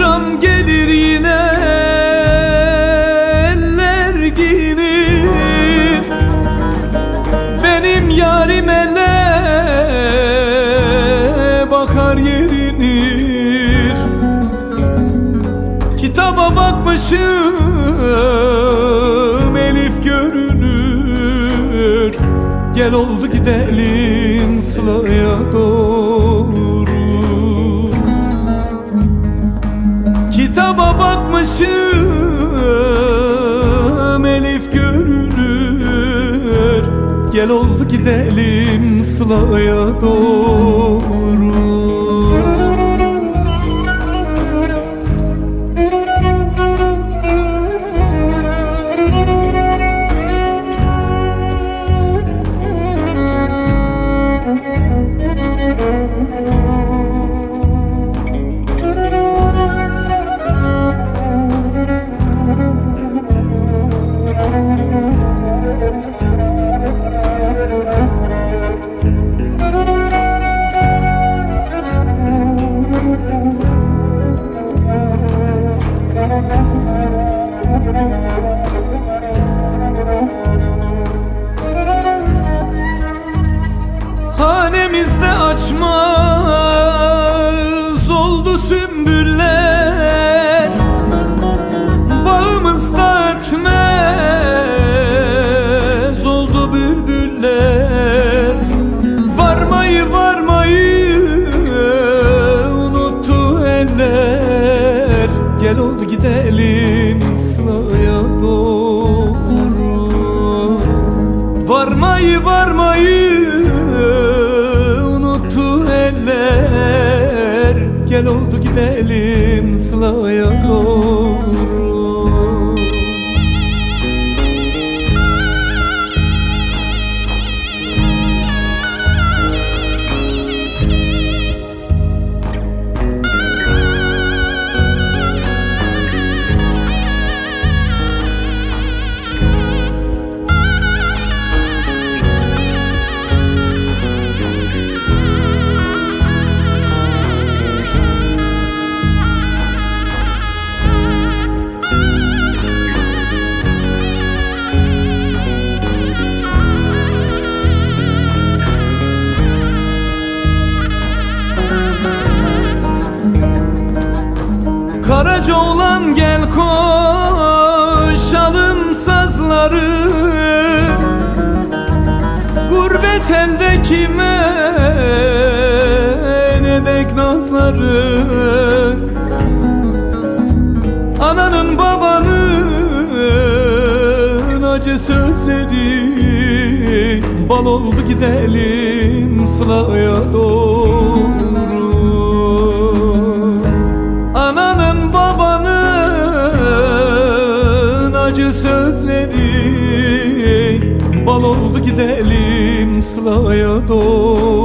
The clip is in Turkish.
bayram gelir yine Eller giyinir. Benim yarim ele Bakar yerinir Kitaba bakmışım Elif görünür. Gel oldu gidelim Sıla'ya doğru. Gel oldu gidelim Sıla'ya doğru Gel oldu gidelim sıraya doğru. Varmayı varmayı unuttu eller. Gel oldu gidelim Sıla'ya doğru Karaca olan gel koşalım sazları. Gurbet elde kime ne dek nazları. Ananın babanın acı sözleri. Bal oldu gidelim Sıla'ya doğru Bal oldu gidelim Sıla'ya doğru